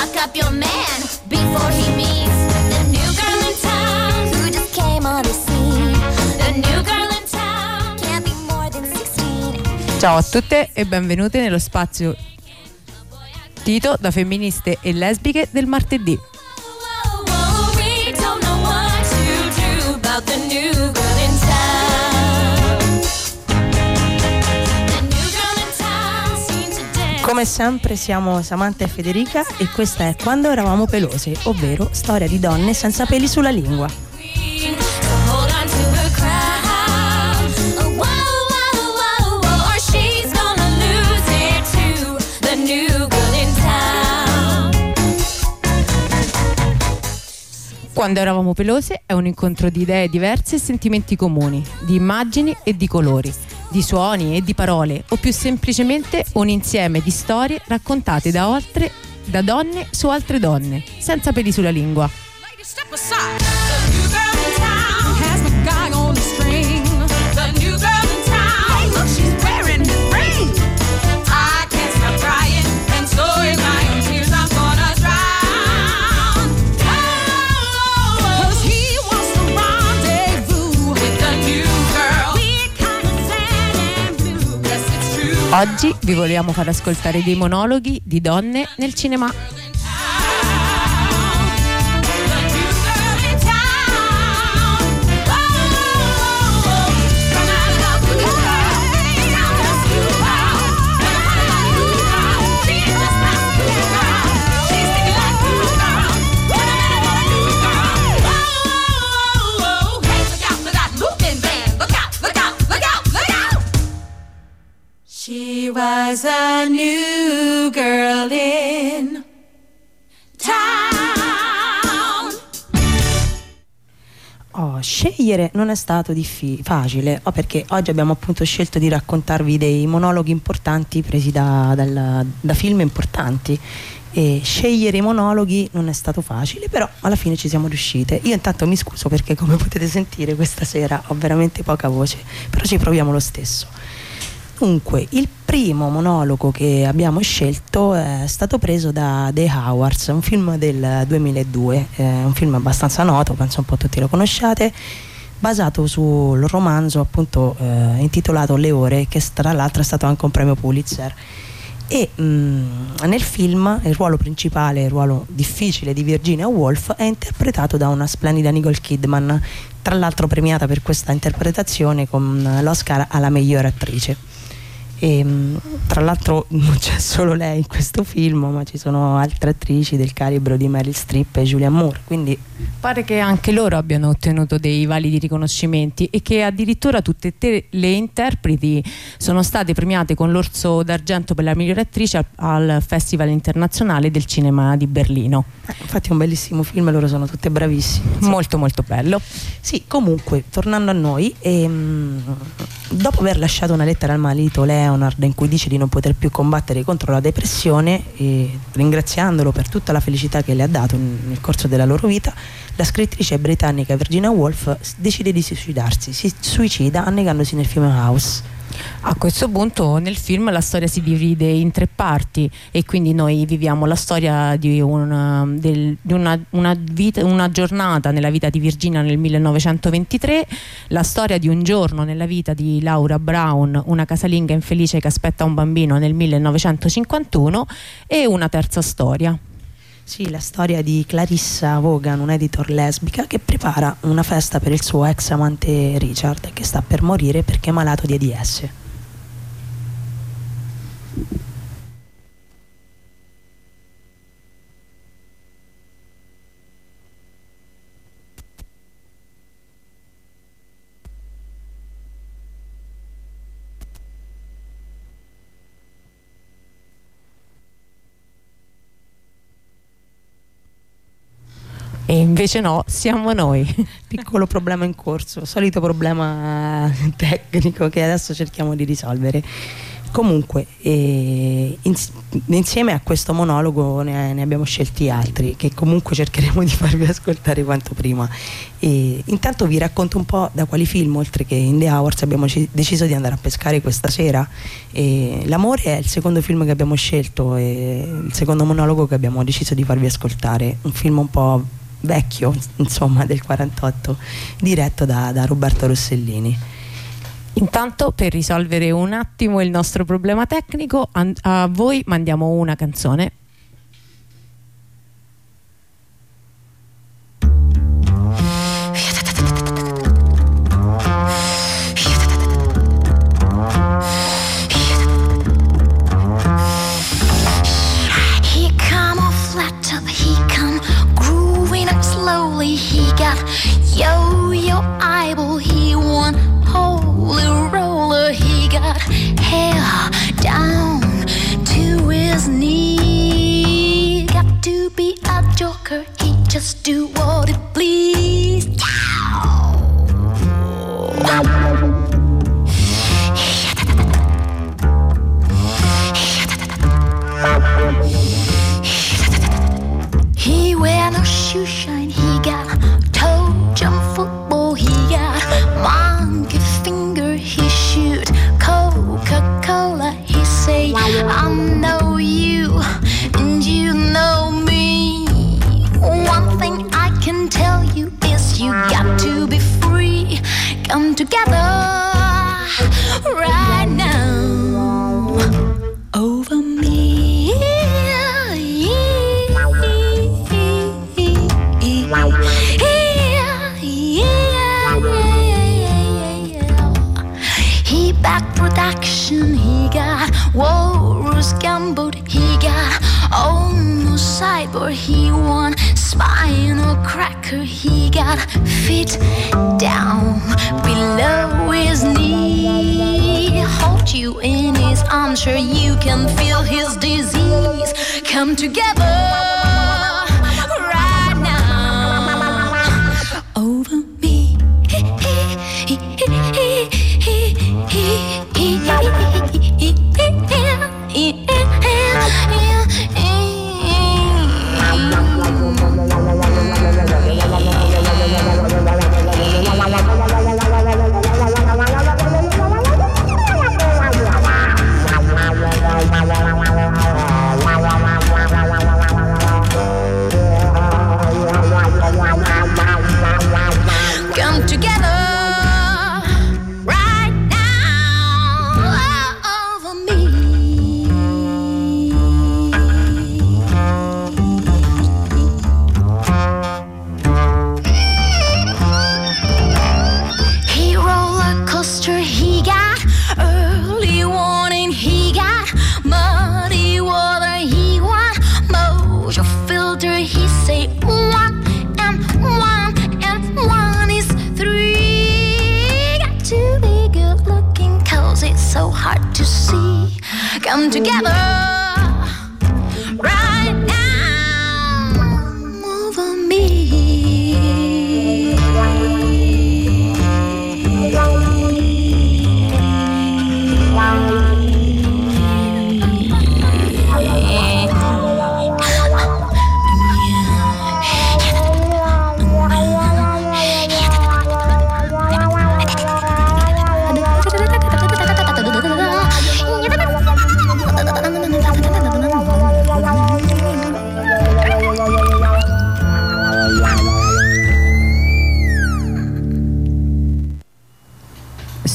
Lock up your man before he meets the new girl in town who just came on the scene. The new girl in town can't be more than 16. Ciao a tutte e benvenute nello spazio Tito da femministe e lesbiche del martedì. Come sempre siamo Samantha e Federica e questa è Quando eravamo pelose, ovvero storia di donne senza peli sulla lingua. Quando eravamo pelose è un incontro di idee diverse e sentimenti comuni, di immagini e di colori, di suoni e di parole, o più semplicemente un insieme di storie raccontate da altre, da donne su altre donne, senza peli sulla lingua. Oggi vi vogliamo far ascoltare dei monologhi di donne nel cinema. Was a new girl in town. Oh, scegliere non è stato diffi- facile, oh, perché oggi abbiamo appunto scelto di raccontarvi dei monologhi importanti presi da, dal- da film importanti. E scegliere i monologhi non è stato facile, però alla fine ci siamo riuscite. Io intanto mi scuso perché come potete sentire questa sera ho veramente poca voce, però ci proviamo lo stesso. Dunque, il primo monologo che abbiamo scelto è stato preso da The Howards, un film del 2002, eh, un film abbastanza noto, penso un po' tutti lo conosciate, basato sul romanzo appunto eh, intitolato Le ore, che tra l'altro è stato anche un premio Pulitzer. E mh, nel film il ruolo principale, il ruolo difficile di Virginia Woolf, è interpretato da una splendida Nicole Kidman, tra l'altro premiata per questa interpretazione con l'Oscar alla migliore attrice. E, mh, tra l'altro non c'è solo lei in questo film, ma ci sono altre attrici del calibro di Meryl Streep e Julianne Moore. Quindi Pare che anche loro abbiano ottenuto dei validi riconoscimenti e che addirittura tutte e tre le interpreti sono state premiate con l'Orso d'Argento per la migliore attrice al, al Festival internazionale del cinema di Berlino. eh, infatti è un bellissimo film, loro sono tutte bravissime. insomma. Molto molto bello. Sì, comunque, tornando a noi, ehm, dopo aver lasciato una lettera al marito Leonard in cui dice di non poter più combattere contro la depressione, e ringraziandolo per tutta la felicità che le ha dato nel corso della loro vita, la scrittrice britannica Virginia Woolf decide di suicidarsi, si suicida annegandosi nel fiume House. A questo punto nel film la storia si divide in tre parti e quindi noi viviamo la storia di, una, del- di una, una vita- una giornata nella vita di Virginia nel 1923, la storia di un giorno nella vita di Laura Brown, una casalinga infelice che aspetta un bambino nel 1951 e una terza storia. Sì, la storia di Clarissa Vaughan, un editor lesbica che prepara una festa per il suo ex amante Richard che sta per morire perché è malato di AIDS. Invece no, siamo noi. Piccolo problema in corso, solito problema eh, tecnico che adesso cerchiamo di risolvere. comunque eh, ins- insieme a questo monologo ne, ne abbiamo scelti altri che comunque cercheremo di farvi ascoltare quanto prima e intanto vi racconto un po' da quali film oltre che in The Hours abbiamo ci- deciso di andare a pescare questa sera E L'amore è il secondo film che abbiamo scelto e il secondo monologo che abbiamo deciso di farvi ascoltare un film un po' vecchio insomma del 48 diretto da, da Roberto Rossellini. Intanto per risolvere un attimo il nostro problema tecnico a voi mandiamo una canzone just do what it please. Together right now over me. He back production, he got Walrus Gumboot, he got Ono Cyber, he won Spinal Cracker, he got feet down below his knee. Hold you in his arms, sure you can feel his disease. Come together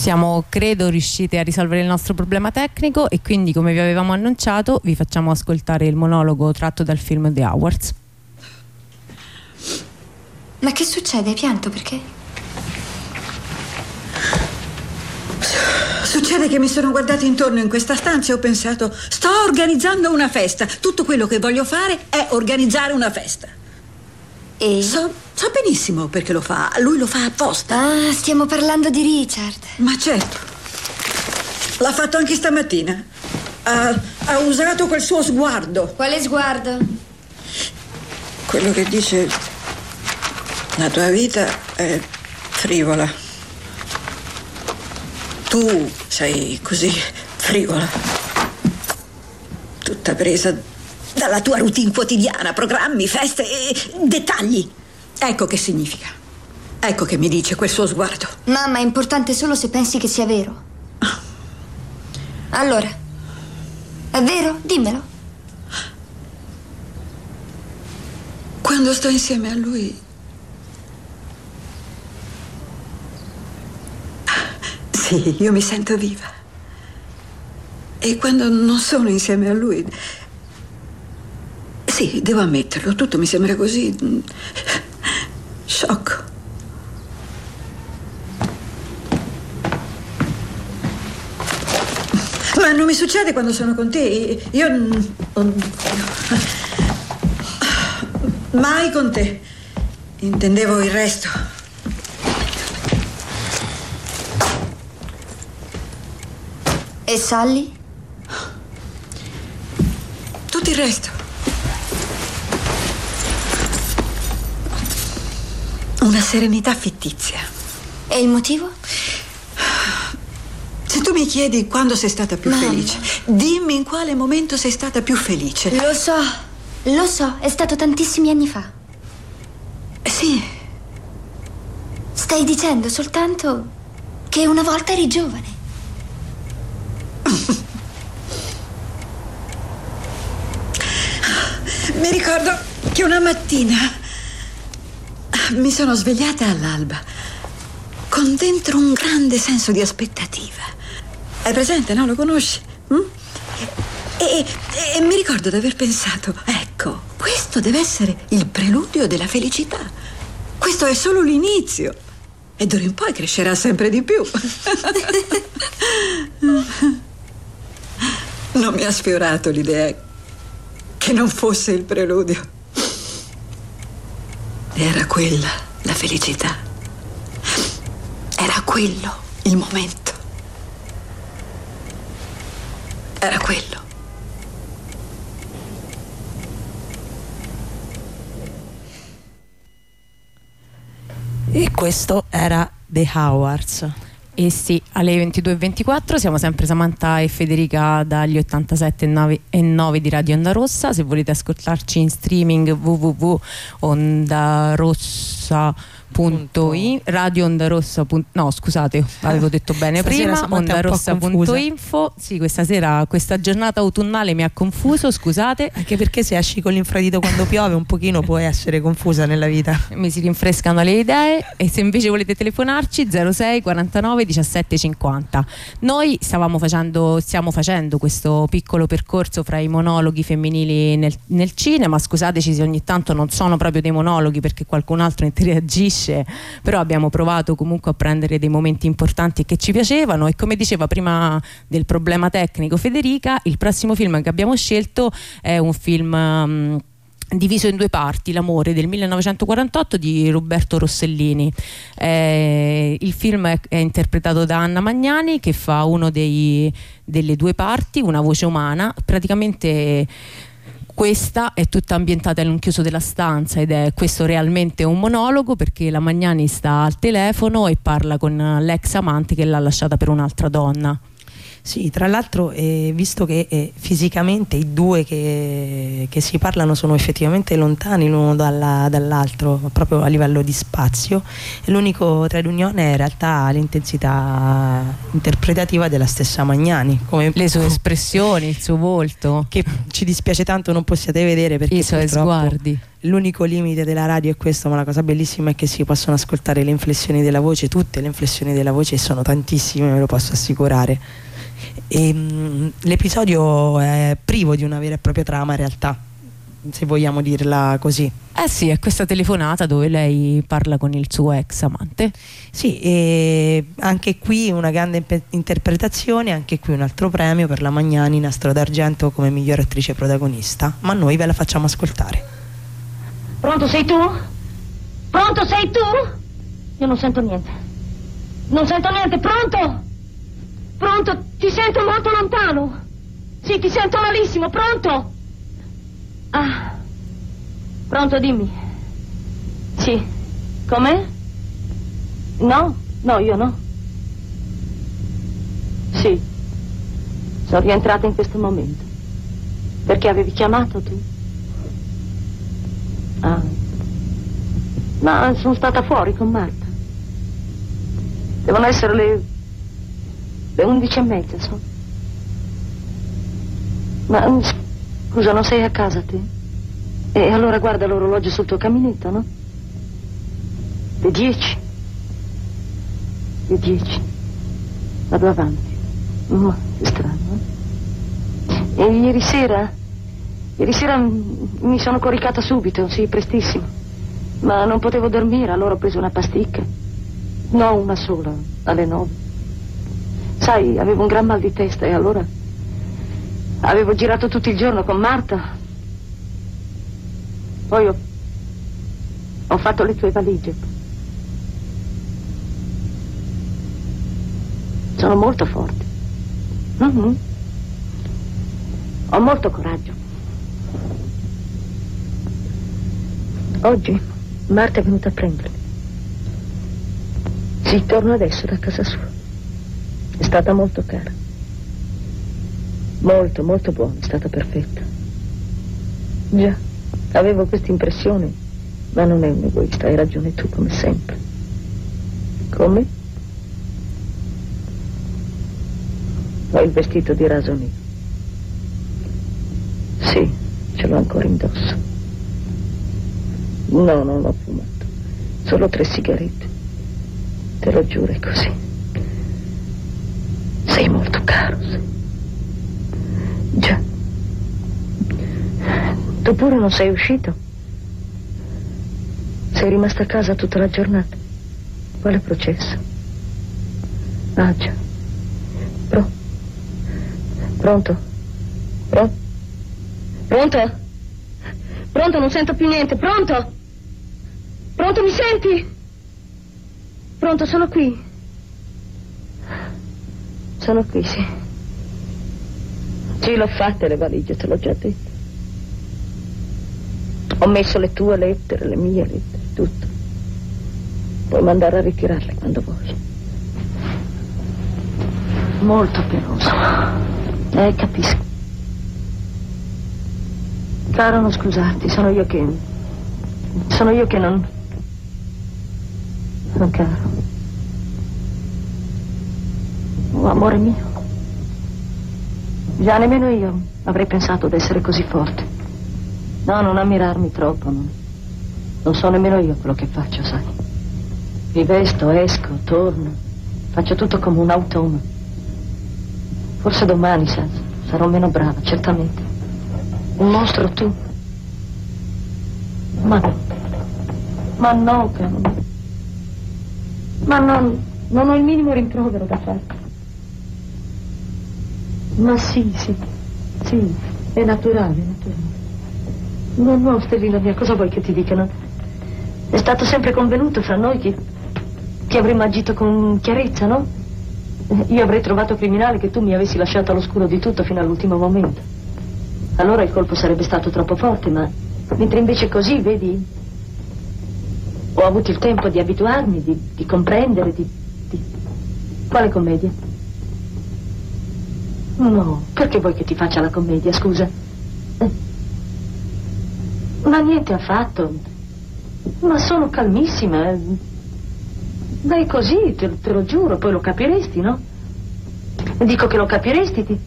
siamo credo riusciti a risolvere il nostro problema tecnico e quindi come vi avevamo annunciato vi facciamo ascoltare il monologo tratto dal film The Hours Ma che succede? Hai pianto perché? Succede che mi sono guardata intorno in questa stanza e ho pensato, sto organizzando una festa. Tutto quello che voglio fare è organizzare una festa. E? So, so benissimo perché lo fa. Lui lo fa apposta. Ah, stiamo parlando di Richard. Ma certo. L'ha fatto anche stamattina. Ha, ha usato quel suo sguardo. Quale sguardo? Quello che dice la tua vita è frivola. Tu sei così frivola. Tutta presa dalla tua routine quotidiana, programmi, feste e dettagli. Ecco che significa. Ecco che mi dice quel suo sguardo. Mamma, è importante solo se pensi che sia vero. Allora, è vero? Dimmelo. Quando sto insieme a lui. Sì, io mi sento viva. E quando non sono insieme a lui. Sì, devo ammetterlo, tutto mi sembra così. Sciocco. Ma non mi succede quando sono con te. Io. Mai con te. Intendevo il resto. E Sally? Tutto il resto. Una serenità fittizia. E il motivo? Se tu mi chiedi quando sei stata più Mamma. felice, dimmi in quale momento sei stata più felice. Lo so, lo so, è stato tantissimi anni fa. Sì, Stai dicendo soltanto che una volta eri giovane. mi ricordo che una mattina mi sono svegliata all'alba con dentro un grande senso di aspettativa. Hai presente, no? Lo conosci? Mm? E, e mi ricordo di aver pensato, ecco, questo deve essere il preludio della felicità. Questo è solo l'inizio. E d'ora in poi crescerà sempre di più. non mi ha sfiorato l'idea che non fosse il preludio. Era quella la felicità. Era quello il momento. Era quello. E questo era The Howards. E sì, alle 22.24 siamo sempre Samantha e Federica dagli 87 e 9 e 9 di Radio Onda Rossa. Se volete ascoltarci in streaming www.ondarossa.in Radio Onda Rossa. punt- No, scusate, avevo detto bene prima. Ondarossa.info. Sì, questa sera, questa giornata autunnale mi ha confuso, scusate. Anche perché se esci con l'infradito quando piove un pochino puoi essere confusa nella vita. mi si rinfrescano le idee e se invece volete telefonarci 06 49 17 50 noi stavamo facendo stiamo facendo questo piccolo percorso fra i monologhi femminili nel, nel cinema scusateci se ogni tanto non sono proprio dei monologhi perché qualcun altro interagisce però abbiamo provato comunque a prendere dei momenti importanti che ci piacevano e come diceva prima del problema tecnico Federica il prossimo film che abbiamo scelto è un film mm, diviso in due parti, L'amore del 1948 di Roberto Rossellini. Eh, il film è, è interpretato da Anna Magnani che fa dei, delle due parti, una voce umana, praticamente questa è tutta ambientata in un chiuso della stanza ed è questo realmente un monologo perché la Magnani sta al telefono e parla con l'ex amante che l'ha lasciata per un'altra donna. Sì, tra l'altro, eh, visto che eh, fisicamente i due che, che si parlano sono effettivamente lontani l'uno dalla- dall'altro, proprio a livello di spazio, l'unico trade unione è in realtà l'intensità interpretativa della stessa Magnani, come Le sue espressioni, il suo volto, che ci dispiace tanto non possiate vedere perché i suoi sguardi. l'unico limite della radio è questo, ma la cosa bellissima è che si possono ascoltare le inflessioni della voce, tutte le inflessioni della voce e sono tantissime, ve lo posso assicurare. E, mm, l'episodio è privo di una vera e propria trama in realtà, se vogliamo dirla così. Eh sì, è questa telefonata dove lei parla con il suo ex amante. Sì, e anche qui una grande interpretazione, anche qui un altro premio per la Magnani, nastro d'argento come miglior attrice protagonista, ma noi ve la facciamo ascoltare. Pronto sei tu? Pronto sei tu? Io non sento niente. Non sento niente, pronto? Pronto? Ti sento molto lontano. Sì, ti sento malissimo, pronto? Ah. Pronto, dimmi. Sì. Com'è? No? No, io no. Sì. Sono rientrata in questo momento. Perché avevi chiamato tu? Ah. Ma sono stata fuori con Marta. Devono essere le... le undici e mezza, so. Ma mm, scusa, non sei a casa te? E allora guarda l'orologio sul tuo caminetto, no? Le dieci. Le dieci. Vado avanti. Ma che strano, eh? E ieri sera? Ieri sera m- mi sono coricata subito, sì, prestissimo. Ma non potevo dormire, allora ho preso una pasticca. No, una sola, alle nove. Sai, avevo un gran mal di testa e allora avevo girato tutto il giorno con Marta. Poi ho, ho fatto le tue valigie. Sono molto forte. Mhm. Ho molto coraggio. Oggi Marta è venuta a prendermi. Sì, torno adesso da casa sua. È stata molto cara. Molto, molto buona, è stata perfetta. Già, avevo questa impressione, ma non è un egoista, hai ragione tu come sempre. Come? Ho il vestito di raso nero. Sì, ce l'ho ancora indosso. No, non ho fumato. Solo tre sigarette. Te lo giuro, è così. Sì. Già. Tu pure non sei uscito? Sei rimasta a casa tutta la giornata? Quale processo? Ah, già. Pro. Pronto? Pro? Pronto? Pronto, non sento più niente. Pronto? Pronto, mi senti? Pronto, sono qui. Sono qui, sì. Sì, l'ho fatte le valigie, te l'ho già detto. Ho messo le tue lettere, le mie lettere, tutto. Puoi mandare a ritirarle quando vuoi. Molto peloso. Eh, capisco. Caro, non scusarti, sono io che... Sono io che non... Non caro. Amore mio. Già nemmeno io avrei pensato d'essere così forte. No, non ammirarmi troppo. Non, non so nemmeno io quello che faccio, sai. Mi vesto, esco, torno. Faccio tutto come un automa. Forse domani, sai, sarò meno brava, certamente. Un mostro tu. Ma. Ma no, caro. Ma non, non ho il minimo rimprovero da farti. Ma sì, sì, sì, è naturale, è naturale. No, no, Stellina mia, cosa vuoi che ti dicano? È stato sempre convenuto fra noi che, che avremmo agito con chiarezza, no? Io avrei trovato criminale che tu mi avessi lasciato all'oscuro di tutto fino all'ultimo momento. Allora il colpo sarebbe stato troppo forte, ma mentre invece così, vedi, ho avuto il tempo di abituarmi, di, di comprendere, di, di... Quale commedia? No, perché vuoi che ti faccia la commedia, scusa? Eh. Ma niente affatto. Ma sono calmissima. Dai così, te, te lo giuro, poi lo capiresti, no? Dico che lo capiresti, ti,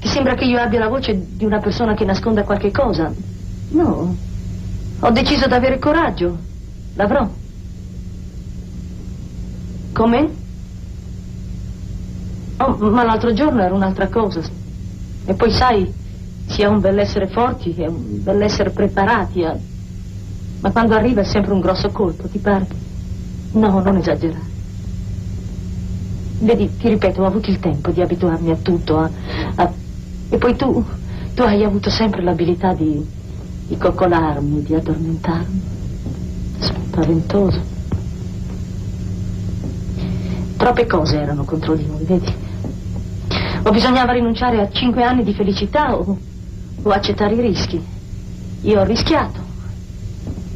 ti sembra che io abbia la voce di una persona che nasconda qualche cosa? No. Ho deciso di avere coraggio. L'avrò. Come? Oh, ma l'altro giorno era un'altra cosa. E poi sai, si è un bell'essere forti e un bell'essere preparati a... Ma quando arriva è sempre un grosso colpo, ti pare? No, non esagerare. Vedi, ti ripeto, ho avuto il tempo di abituarmi a tutto, a... a- E poi tu, tu hai avuto sempre l'abilità di, di coccolarmi, di addormentarmi. Spaventoso. Troppe cose erano contro di noi, vedi? O bisognava rinunciare a cinque anni di felicità o, o accettare i rischi. Io ho rischiato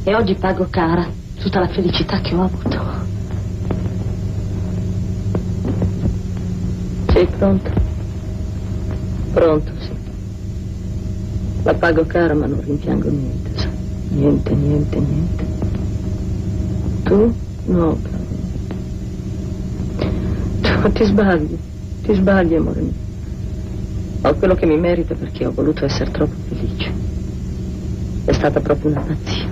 e oggi pago cara tutta la felicità che ho avuto. Sei pronto? Pronto, sì. La pago cara ma non rimpiango niente. Niente, niente, niente. Tu? No. Tu ti sbagli, ti sbagli, amore mio. Ho quello che mi merita perché ho voluto essere troppo felice. È stata proprio una pazzia.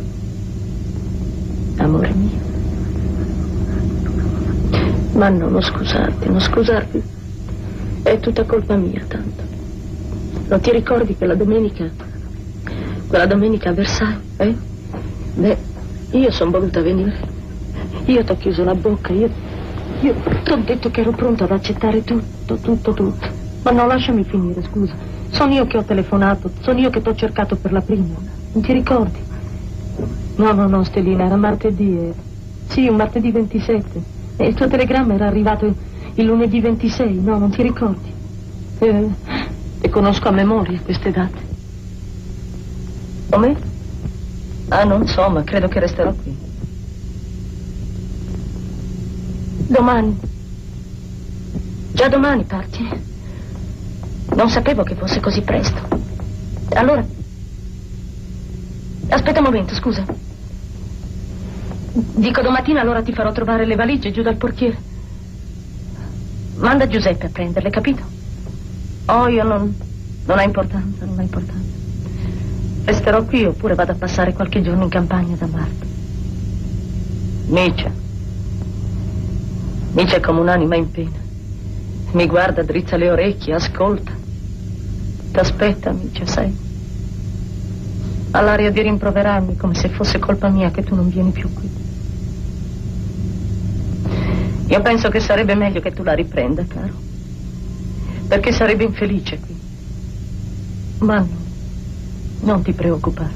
Amore mio. Ma no, non scusarti, non scusarti. È tutta colpa mia, tanto. Non ti ricordi quella domenica? Quella domenica a Versailles, eh? Beh, io sono voluta venire. Io ti ho chiuso la bocca, io, io ti ho detto che ero pronta ad accettare tutto, tutto, tutto. Ma no, lasciami finire, scusa. Sono io che ho telefonato, sono io che ti ho cercato per la prima. Non ti ricordi? No, no, no, Stellina, era martedì. Era. Sì, un martedì 27. E il tuo telegramma era arrivato il lunedì 26, no, non ti ricordi? Eh, le conosco a memoria queste date. Come? Ah, non so, ma credo che resterò qui. Domani. Già domani parti? Non sapevo che fosse così presto. Allora. Aspetta un momento, scusa. Dico domattina allora ti farò trovare le valigie giù dal portiere. Manda Giuseppe a prenderle, capito? Oh, io non. non ha importanza, non ha importanza. Resterò qui oppure vado a passare qualche giorno in campagna da Marta. Nietzsche. Nietzsche è come un'anima in pena. Mi guarda, drizza le orecchie, ascolta. T'aspetta, Nietzsche, sai? Ha l'aria di rimproverarmi come se fosse colpa mia che tu non vieni più qui. Io penso che sarebbe meglio che tu la riprenda, caro. Perché sarebbe infelice qui. Ma no, non ti preoccupare.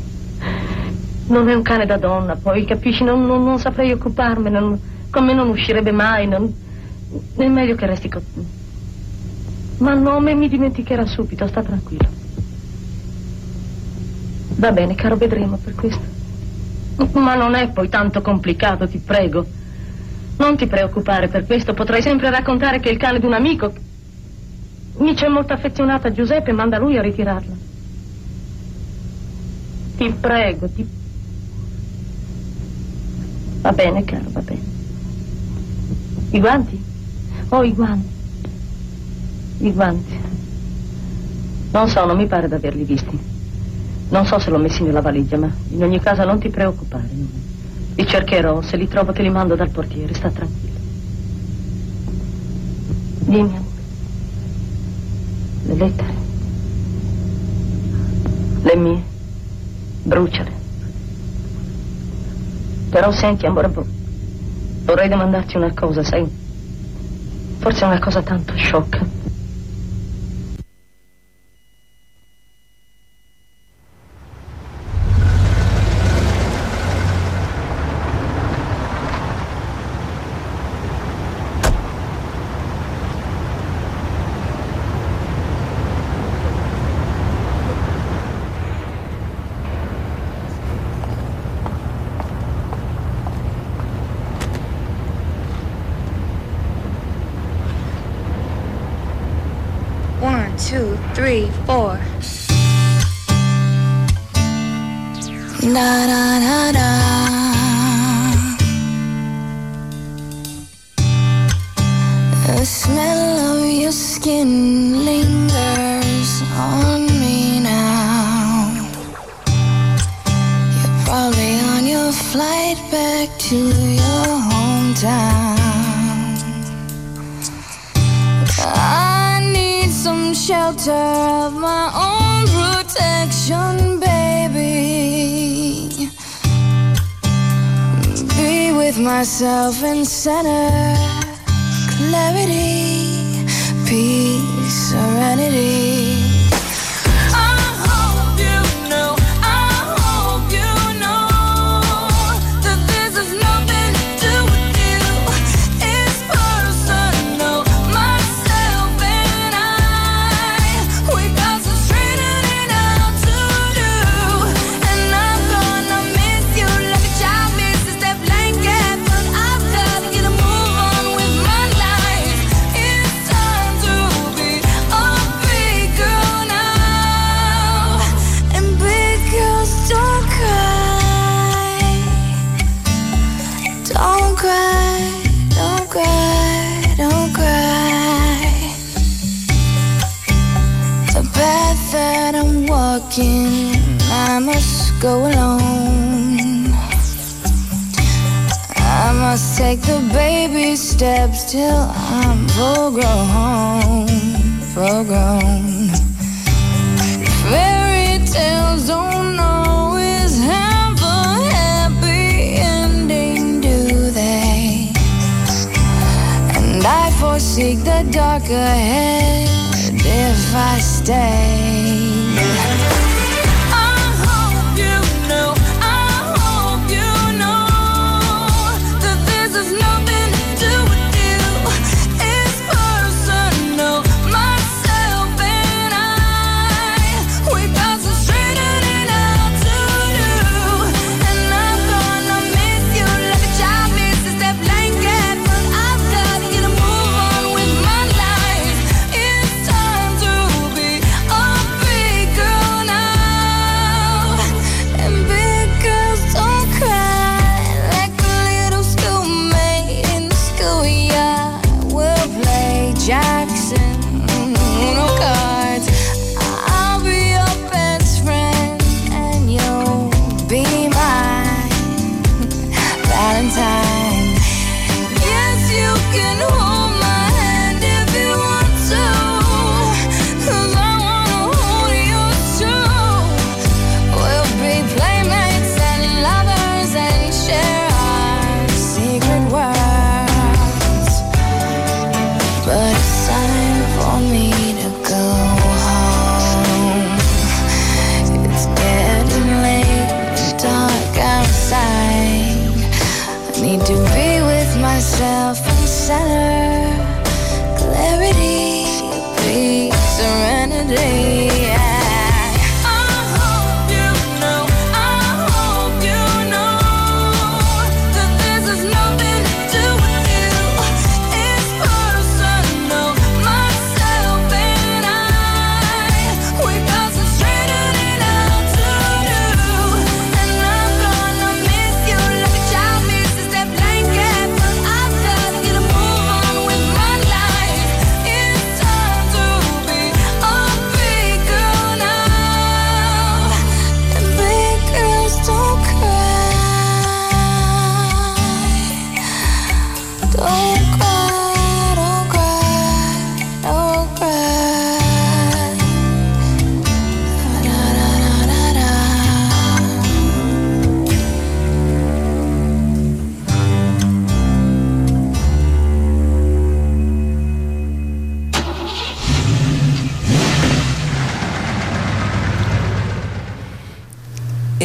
Non è un cane da donna, poi capisci, non, non- non saprei occuparmene, non- con me non uscirebbe mai, non, è meglio che resti con Ma no, me mi dimenticherà subito, sta tranquillo. Va bene, caro, vedremo per questo. Ma non è poi tanto complicato, ti prego. Non ti preoccupare per questo, potrai sempre raccontare che il cane di un amico. Mi c'è molto affezionata Giuseppe, manda lui a ritirarla. Ti prego, ti... Va bene, caro, va bene. I guanti? Oh, i guanti. I guanti. Non so, non mi pare di averli visti. Non so se l'ho messi nella valigia, ma in ogni caso non ti preoccupare. Li cercherò, se li trovo te li mando dal portiere, sta tranquillo. Dimmi, amore. Le lettere. Le mie. Bruciale. Però senti, amore, vorrei domandarti una cosa, sai? Forse è una cosa tanto sciocca.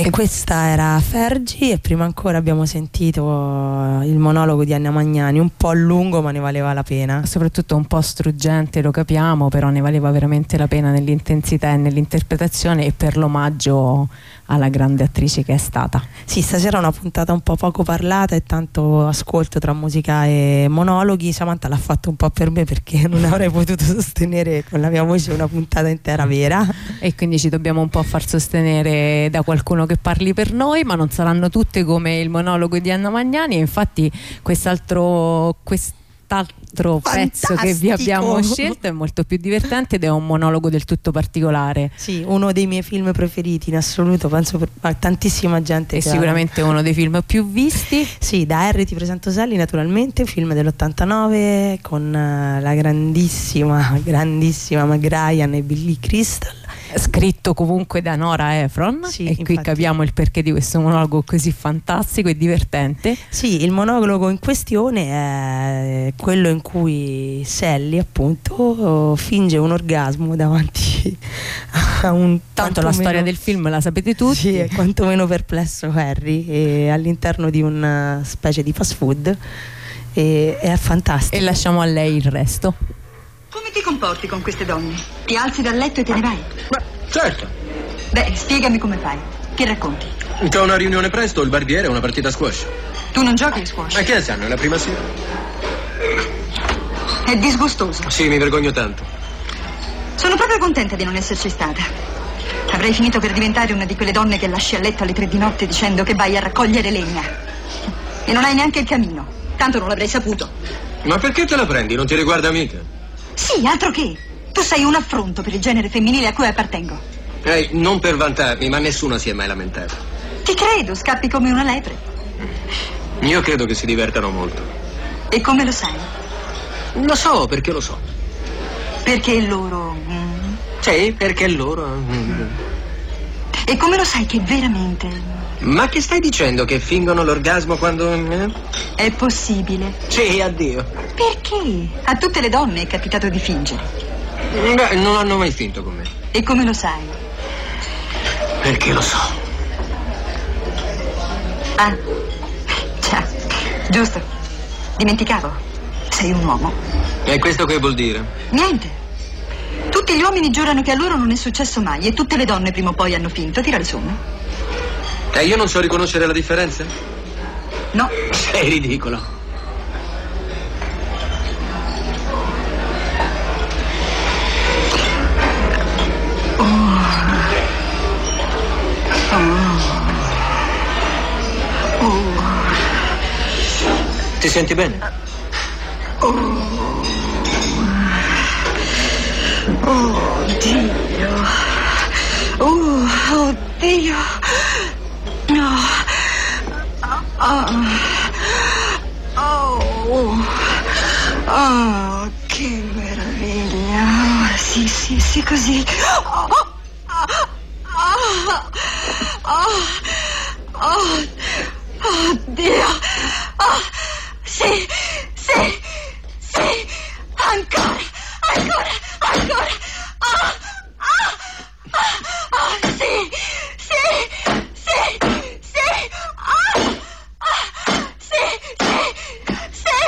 E questa era Fergi e prima ancora abbiamo sentito il monologo di Anna Magnani, un po' lungo ma ne valeva la pena. soprattutto un po' struggente, lo capiamo, però ne valeva veramente la pena nell'intensità e nell'interpretazione e per l'omaggio alla grande attrice che è stata. Sì, stasera è una puntata un po' poco parlata e tanto ascolto tra musica e monologhi. Samantha l'ha fatto un po' per me perché non avrei potuto sostenere con la mia voce una puntata intera vera. E quindi ci dobbiamo un po' far sostenere da qualcuno che parli per noi, ma non saranno tutte come il monologo di Anna Magnani. E infatti quest'altro, quest'altro pezzo che vi abbiamo scelto è molto più divertente ed è un monologo del tutto particolare. Sì, uno dei miei film preferiti in assoluto, penso per tantissima gente. Ha- sicuramente uno dei film più visti. Sì, da Harry ti presento Sally, naturalmente, un film dell'89 con eh, la grandissima, grandissima Meg Ryan e Billy Crystal. Scritto comunque da Nora Efron Sì, e qui infatti. capiamo il perché di questo monologo così fantastico e divertente Sì, il monologo in questione è quello in cui Sally, appunto, finge un orgasmo davanti a un tanto la storia del film la sapete tutti Sì, è quantomeno perplesso Harry all'interno di una specie di fast food e è fantastico. e lasciamo a lei il resto Come ti comporti con queste donne? Ti alzi dal letto e te ne vai? Ma certo, Beh, spiegami come fai. Che racconti? c'ho una riunione presto, il barbiere e una partita a squash. Tu non giochi a squash? Ma che ne sanno, è la prima sera? È disgustoso. Sì, mi vergogno tanto. Sono proprio contenta di non esserci stata. Avrei finito per diventare una di quelle donne che lasci a letto alle tre di notte dicendo che vai a raccogliere legna. E non hai neanche il camino. Tanto non l'avrei saputo. Ma perché te la prendi? Non ti riguarda mica. Sì, altro che. Tu sei un affronto per il genere femminile a cui appartengo. Ehi, non per vantarmi, ma nessuno si è mai lamentato. Ti credo, scappi come una lepre. Io credo che si divertano molto. E come lo sai? Lo so, perché lo so. Perché loro... mm, Sì, perché loro... E come lo sai che veramente Ma che stai dicendo? Che fingono l'orgasmo quando... eh? è possibile? Sì, addio. Perché? A tutte le donne è capitato di fingere. Beh, non hanno mai finto con me. E come lo sai? Perché lo so. Ah, già, giusto. Dimenticavo. Sei un uomo. E questo che vuol dire? Niente. Tutti gli uomini giurano che a loro non è successo mai e tutte le donne prima o poi hanno finto. Tira le somme. E io non so riconoscere la differenza? No. Sei ridicolo. Ti senti bene? Oh, Dio. Oh, oddio. No. Oh. Oh. Oh, che meraviglia. Oh, sì, sì, sì, così. Oh. Oh. Oh. Oh. Oh, Dio. Oh. Sì, sì, sì. Ancora, ancora, ancora. Ah, ah, ah, ah, sì, sì, sì, sì. Ah, ah, sì, sì, sì,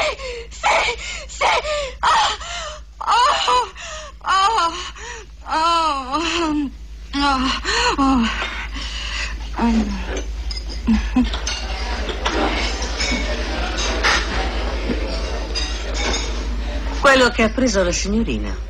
sì, sì. Ah, oh, oh, oh, oh, oh. Um. Quello che ha preso la signorina.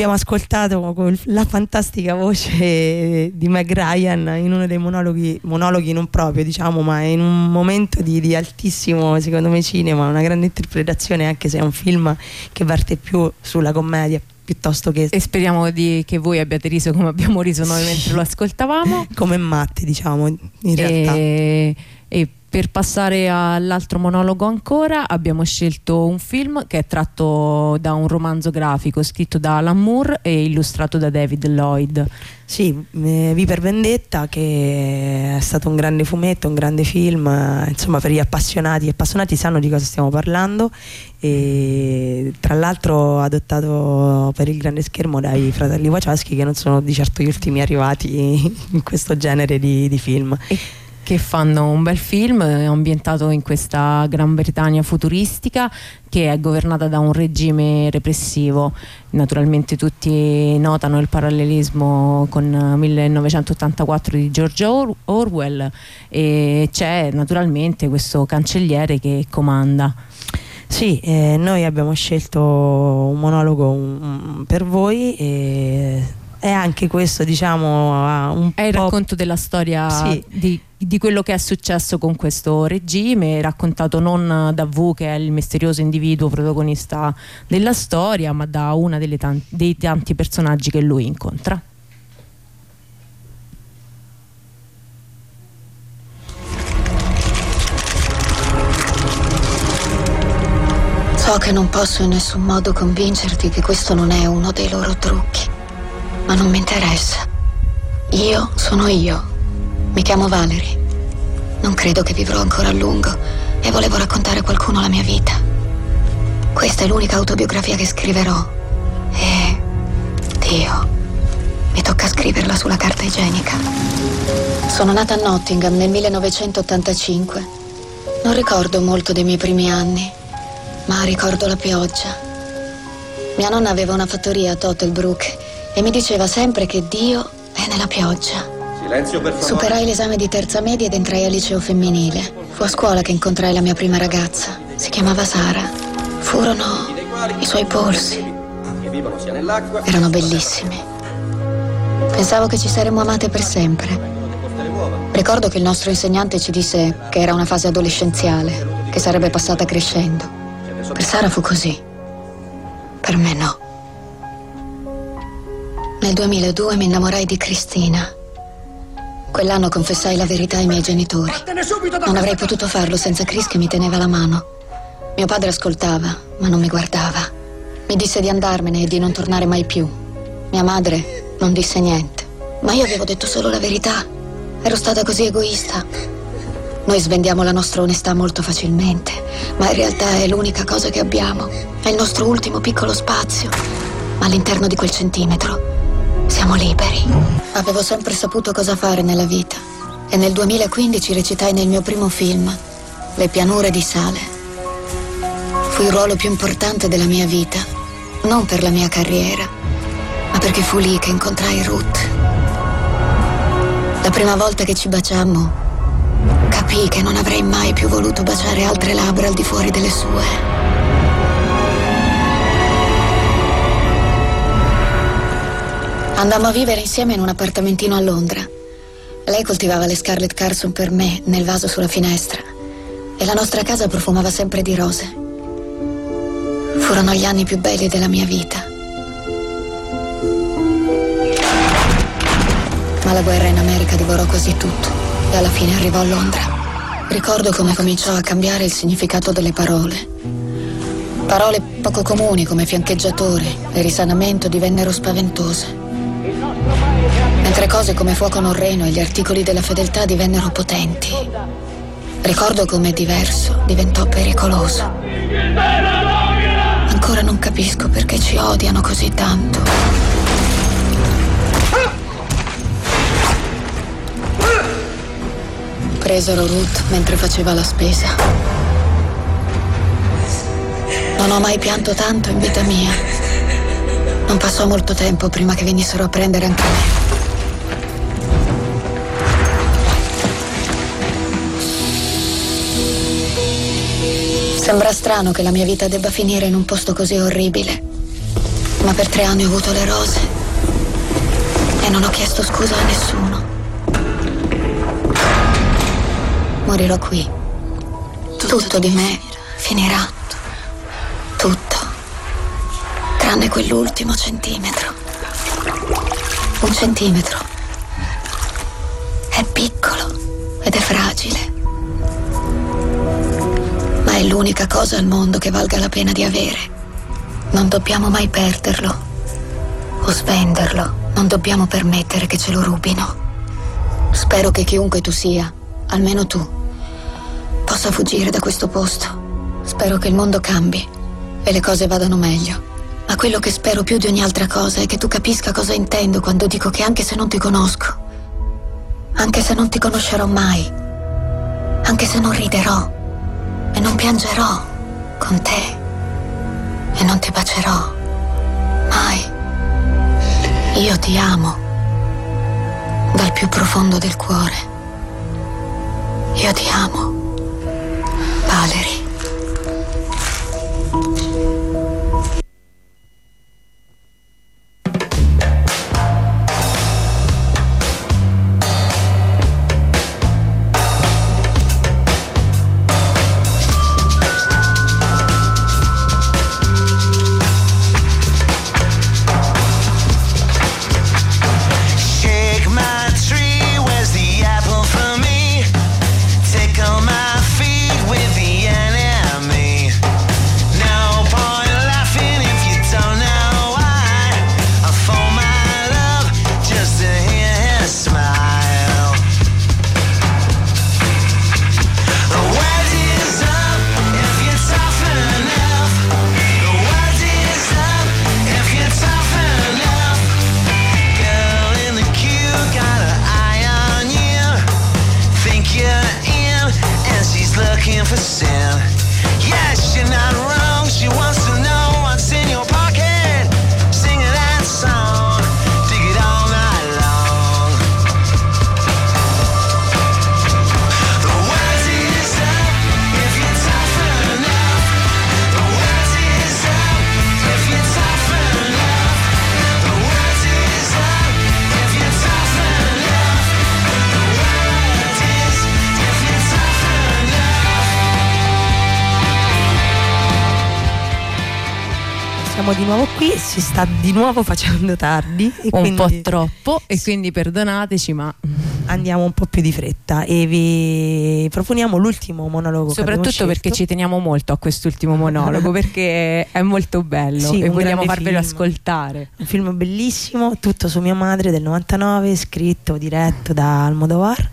Abbiamo ascoltato quel- la fantastica voce di Meg Ryan in uno dei monologhi, monologhi non proprio diciamo, ma in un momento di, di altissimo secondo me cinema, una grande interpretazione anche se è un film che verte più sulla commedia piuttosto che E speriamo di- che voi abbiate riso come abbiamo riso noi mentre lo ascoltavamo. come matti diciamo in realtà. E per passare all'altro monologo ancora abbiamo scelto un film che è tratto da un romanzo grafico scritto da Alan Moore e illustrato da David Lloyd. Sì, eh, V per Vendetta che è stato un grande fumetto, un grande film, eh, insomma per gli appassionati, gli appassionati sanno di cosa stiamo parlando e tra l'altro adottato per il grande schermo dai fratelli Wachowski che non sono di certo gli ultimi arrivati in questo genere di, di film. Che fanno un bel film eh, ambientato in questa Gran Bretagna futuristica che è governata da un regime repressivo. Naturalmente tutti notano il parallelismo con eh, 1984 di George Or- Orwell e c'è naturalmente questo cancelliere che comanda. Sì, eh, noi abbiamo scelto un monologo mm, per voi e è anche questo diciamo ha un È il po' racconto della storia Sì. di, di quello che è successo con questo regime, raccontato non da V che è il misterioso individuo protagonista della storia, ma da uno dei tanti personaggi che lui incontra. So che non posso in nessun modo convincerti che questo non è uno dei loro trucchi, ma non mi interessa. Io sono io. Mi chiamo Valerie. Non credo che vivrò ancora a lungo e volevo raccontare a qualcuno la mia vita. Questa è l'unica autobiografia che scriverò. E Dio, mi tocca scriverla sulla carta igienica. Sono nata a Nottingham nel 1985. Non ricordo molto dei miei primi anni, ma ricordo la pioggia. Mia nonna aveva una fattoria a Tottelbrook e mi diceva sempre che Dio è nella pioggia. Silenzio per favore. Superai l'esame di terza media ed entrai al liceo femminile. Fu a scuola che incontrai la mia prima ragazza. Si chiamava Sara. Furono i suoi polsi. Erano bellissimi. Pensavo che ci saremmo amate per sempre. Ricordo che il nostro insegnante ci disse che era una fase adolescenziale, che sarebbe passata crescendo. Per Sara fu così. Per me no. Nel 2002 mi innamorai di Cristina. Quell'anno confessai la verità ai miei genitori. Non avrei potuto farlo senza Chris che mi teneva la mano. Mio padre ascoltava, ma non mi guardava. Mi disse di andarmene e di non tornare mai più. Mia madre non disse niente. Ma io avevo detto solo la verità. Ero stata così egoista. Noi svendiamo la nostra onestà molto facilmente, ma in realtà è l'unica cosa che abbiamo. È il nostro ultimo piccolo spazio. Ma all'interno di quel centimetro siamo liberi. Avevo sempre saputo cosa fare nella vita e nel 2015 recitai nel mio primo film, Le pianure di sale. Fu il ruolo più importante della mia vita, non per la mia carriera, ma perché fu lì che incontrai Ruth. La prima volta che ci baciammo, capii che non avrei mai più voluto baciare altre labbra al di fuori delle sue. Andammo a vivere insieme in un appartamentino a Londra. Lei coltivava le Scarlet Carson per me nel vaso sulla finestra e la nostra casa profumava sempre di rose. Furono gli anni più belli della mia vita. Ma la guerra in America divorò quasi tutto e alla fine arrivò a Londra. Ricordo come cominciò a cambiare il significato delle parole. Parole poco comuni come fiancheggiatore e risanamento divennero spaventose. Mentre cose come fuoco non reno e gli articoli della fedeltà divennero potenti. Ricordo come diverso diventò pericoloso. Ancora non capisco perché ci odiano così tanto. Presero Ruth mentre faceva la spesa. Non ho mai pianto tanto in vita mia. Non passò molto tempo prima che venissero a prendere anche me. Sembra strano che la mia vita debba finire in un posto così orribile. Ma per tre anni ho avuto le rose e non ho chiesto scusa a nessuno. Morirò qui. Tutto di me finirà. Tutto. Tranne quell'ultimo centimetro. Un centimetro. È piccolo ed è fragile. È l'unica cosa al mondo che valga la pena di avere. Non dobbiamo mai perderlo o spenderlo. Non dobbiamo permettere che ce lo rubino. Spero che chiunque tu sia, almeno tu, possa fuggire da questo posto. Spero che il mondo cambi e le cose vadano meglio. Ma quello che spero più di ogni altra cosa è che tu capisca cosa intendo quando dico che anche se non ti conosco, anche se non ti conoscerò mai, anche se non riderò e non piangerò con te e non ti bacerò mai, io ti amo dal più profondo del cuore. Io ti amo, Valerie. Siamo di nuovo qui, si sta di nuovo facendo tardi. Un quindi po' troppo e quindi perdonateci ma andiamo un po' più di fretta e vi proponiamo l'ultimo monologo. soprattutto perché ci teniamo molto a quest'ultimo monologo perché è molto bello Sì, e vogliamo farvelo film. ascoltare. Un film bellissimo, tutto su mia madre del 99, scritto, diretto da Almodovar.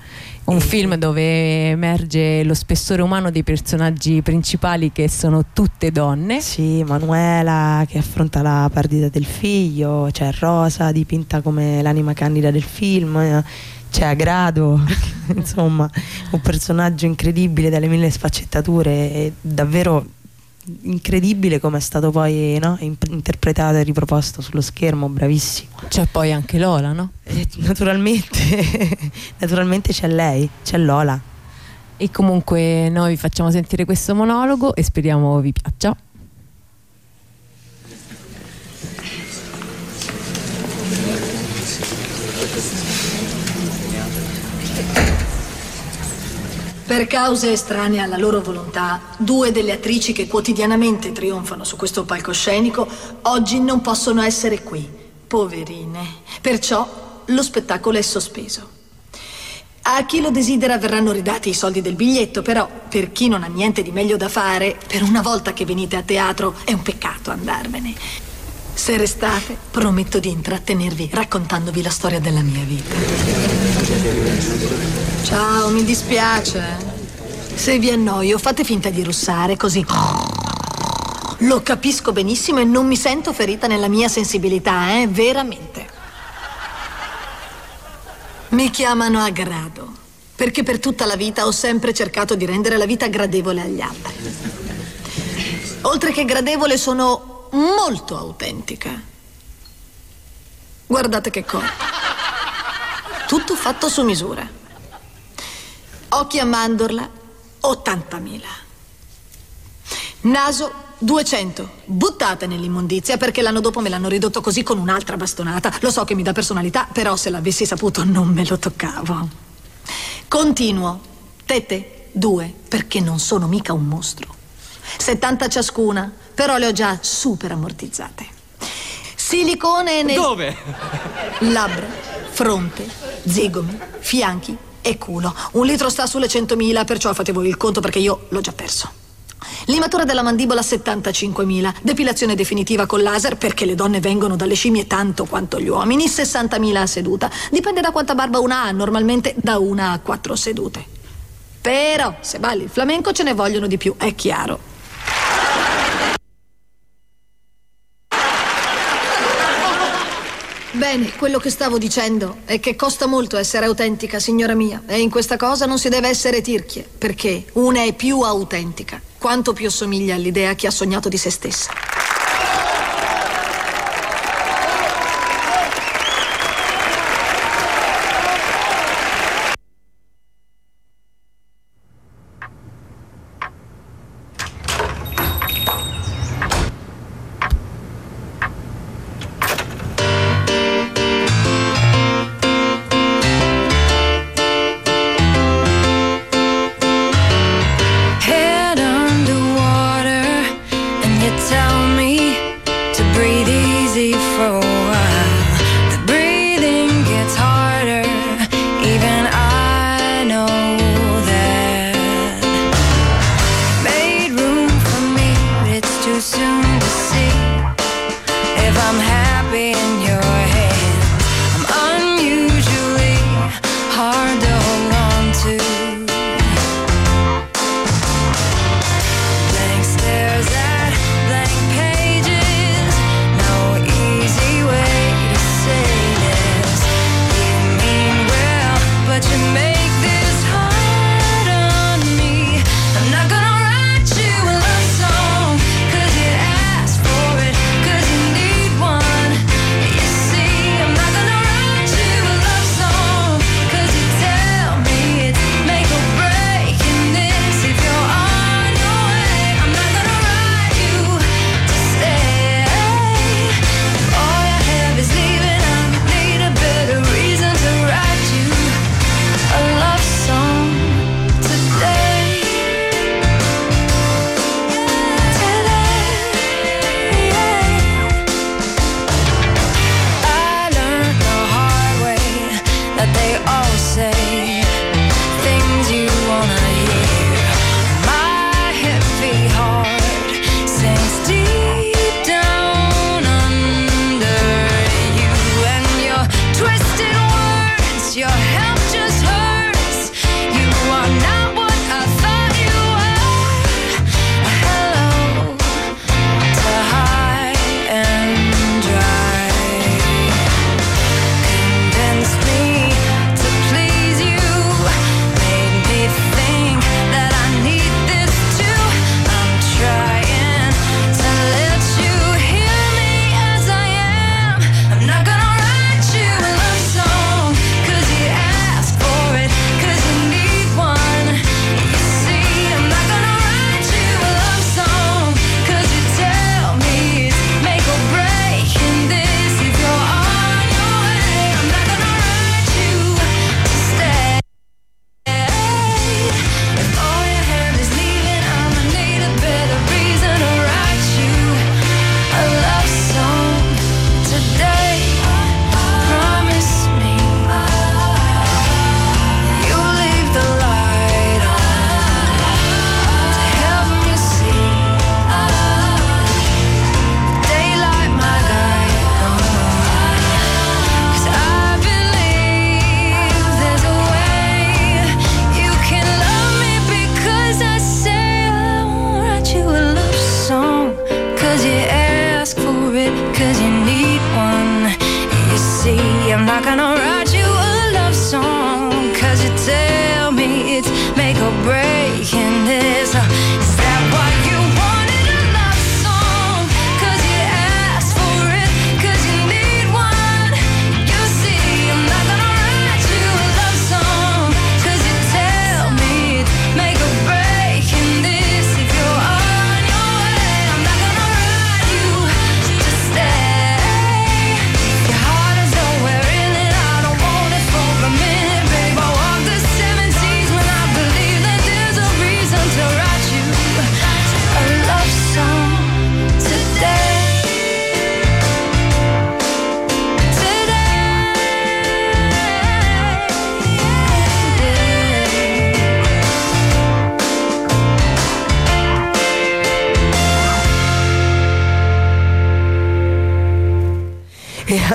Un film dove emerge lo spessore umano dei personaggi principali che sono tutte donne. Sì, Manuela che affronta la perdita del figlio, c'è Rosa dipinta come l'anima candida del film, c'è Agrado, insomma, un personaggio incredibile dalle mille sfaccettature e davvero incredibile come è stato poi no, interpretato e riproposto sullo schermo, bravissimo. C'è poi anche Lola, no? E naturalmente, naturalmente c'è lei, c'è Lola. E comunque noi vi facciamo sentire questo monologo e speriamo vi piaccia. Per cause estranee alla loro volontà, due delle attrici che quotidianamente trionfano su questo palcoscenico oggi non possono essere qui. Poverine. Perciò lo spettacolo è sospeso. A chi lo desidera verranno ridati i soldi del biglietto, però per chi non ha niente di meglio da fare, per una volta che venite a teatro è un peccato andarvene. Se restate, prometto di intrattenervi raccontandovi la storia della mia vita. Ciao, mi dispiace. Se vi annoio, fate finta di russare così. Lo capisco benissimo e non mi sento ferita nella mia sensibilità, eh, veramente. Mi chiamano a grado, perché per tutta la vita ho sempre cercato di rendere la vita gradevole agli altri. Oltre che gradevole, sono molto autentica. Guardate che corpo. Tutto fatto su misura. Occhi a mandorla, 80.000. Naso 200. Buttate nell'immondizia perché l'anno dopo me l'hanno ridotto così con un'altra bastonata. Lo so che mi dà personalità, però se l'avessi saputo non me lo toccavo. Continuo. Tette, due, perché non sono mica un mostro. 70 ciascuna, però le ho già super ammortizzate. Silicone nel... Dove? Labbra, fronte, zigomi, fianchi e culo. Un litro sta sulle 100.000, perciò fate voi il conto perché io l'ho già perso. Limatura della mandibola 75.000, depilazione definitiva con laser perché le donne vengono dalle scimmie tanto quanto gli uomini, 60.000 a seduta. Dipende da quanta barba una ha, normalmente da una a quattro sedute. Però se balli il flamenco ce ne vogliono di più, è chiaro. Bene, quello che stavo dicendo è che costa molto essere autentica, signora mia, e in questa cosa non si deve essere tirchie, perché una è più autentica, quanto più somiglia all'idea che ha sognato di se stessa.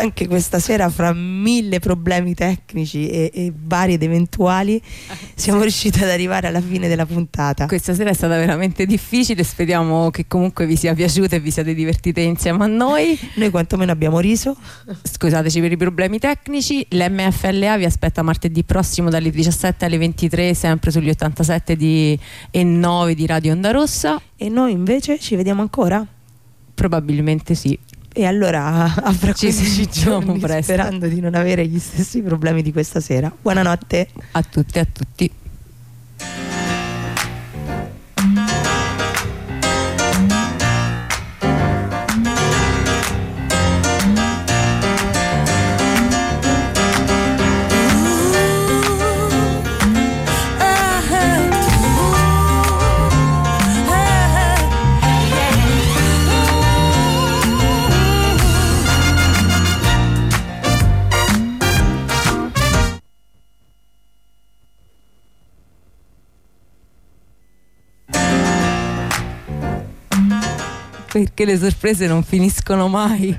Anche questa sera fra mille problemi tecnici e, e vari ed eventuali siamo riusciti ad arrivare alla fine della puntata. Questa sera è stata veramente difficile, speriamo che comunque vi sia piaciuta e vi siate divertite insieme a noi. Noi quantomeno abbiamo riso. Scusateci per i problemi tecnici, l'MFLA vi aspetta martedì prossimo dalle 17 alle 23 sempre sugli 87 di, e 9 di Radio Onda Rossa. E noi invece ci vediamo ancora? Probabilmente sì. E allora a fra Ci 15 sentiamo giorni presto. sperando di non avere gli stessi problemi di questa sera. Buonanotte. A tutte e a tutti. Perché le sorprese non finiscono mai.